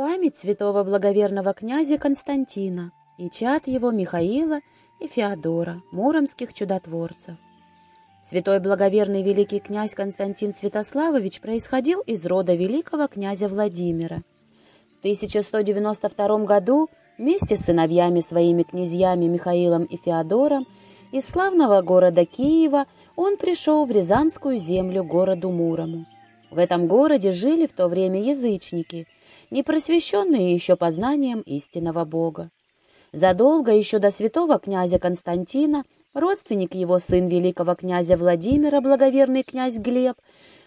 Память святого благоверного князя Константина и чад его Михаила и Феодора, муромских чудотворцев. Святой благоверный великий князь Константин Святославович происходил из рода великого князя Владимира. В 1192 году вместе с сыновьями своими князьями Михаилом и Феодором из славного города Киева он пришел в Рязанскую землю городу Мурому. В этом городе жили в то время язычники, не просвещенные еще познанием истинного Бога. Задолго еще до святого князя Константина родственник его, сын великого князя Владимира, благоверный князь Глеб,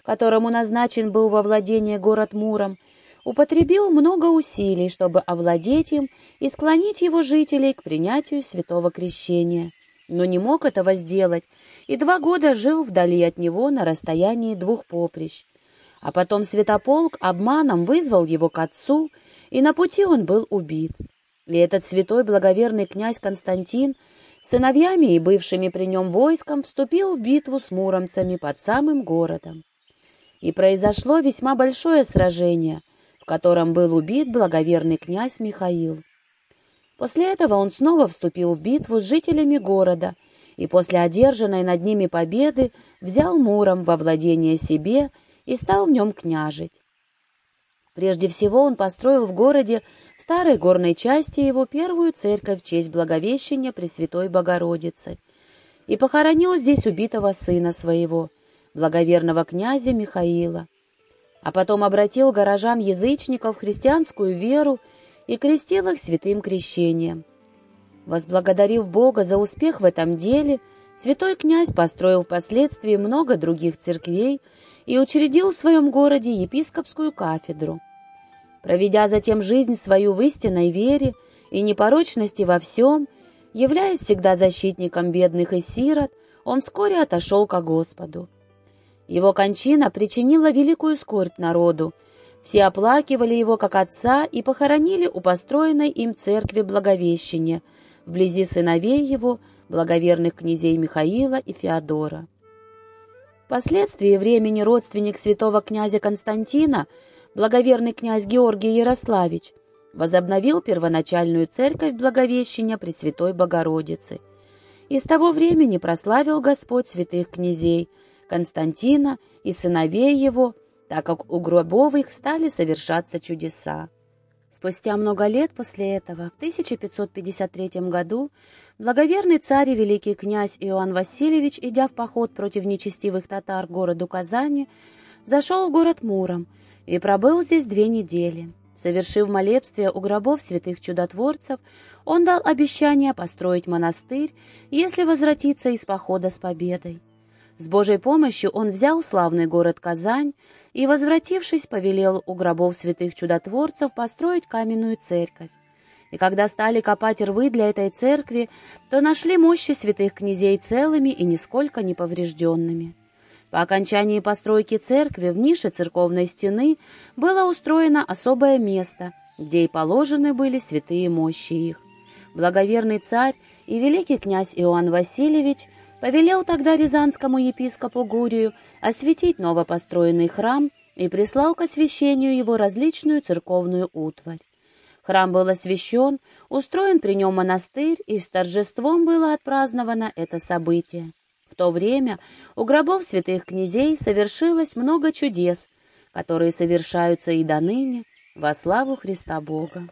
которому назначен был во владение город Муром, употребил много усилий, чтобы овладеть им и склонить его жителей к принятию святого крещения. Но не мог этого сделать, и два года жил вдали от него на расстоянии двух поприщ. А потом Святополк обманом вызвал его к отцу, и на пути он был убит. И этот святой благоверный князь Константин сыновьями и бывшими при нем войском вступил в битву с муромцами под самым городом. И произошло весьма большое сражение, в котором был убит благоверный князь Михаил. После этого он снова вступил в битву с жителями города и после одержанной над ними победы взял Муром во владение себе и стал в нем княжить. Прежде всего он построил в городе, в старой горной части его, первую церковь в честь Благовещения Пресвятой Богородицы и похоронил здесь убитого сына своего, благоверного князя Михаила. А потом обратил горожан-язычников в христианскую веру и крестил их святым крещением. Возблагодарив Бога за успех в этом деле, святой князь построил впоследствии много других церквей, и учредил в своем городе епископскую кафедру. Проведя затем жизнь свою в истинной вере и непорочности во всем, являясь всегда защитником бедных и сирот, он вскоре отошел ко Господу. Его кончина причинила великую скорбь народу. Все оплакивали его как отца и похоронили у построенной им церкви Благовещения, вблизи сыновей его, благоверных князей Михаила и Феодора. Впоследствии времени родственник святого князя Константина, благоверный князь Георгий Ярославич, возобновил первоначальную церковь Благовещения Пресвятой Богородицы. И с того времени прославил Господь святых князей Константина и сыновей его, так как у гробовых стали совершаться чудеса. Спустя много лет после этого, в 1553 году, благоверный царь и великий князь Иоанн Васильевич, идя в поход против нечестивых татар к городу Казани, зашел в город Муром и пробыл здесь две недели. Совершив молебствие у гробов святых чудотворцев, он дал обещание построить монастырь, если возвратиться из похода с победой. С Божьей помощью он взял славный город Казань и, возвратившись, повелел у гробов святых чудотворцев построить каменную церковь. И когда стали копать рвы для этой церкви, то нашли мощи святых князей целыми и нисколько не поврежденными. По окончании постройки церкви в нише церковной стены было устроено особое место, где и положены были святые мощи их. Благоверный царь и великий князь Иоанн Васильевич – повелел тогда рязанскому епископу Гурию осветить новопостроенный храм и прислал к освящению его различную церковную утварь. Храм был освящен, устроен при нем монастырь, и с торжеством было отпраздновано это событие. В то время у гробов святых князей совершилось много чудес, которые совершаются и до ныне во славу Христа Бога.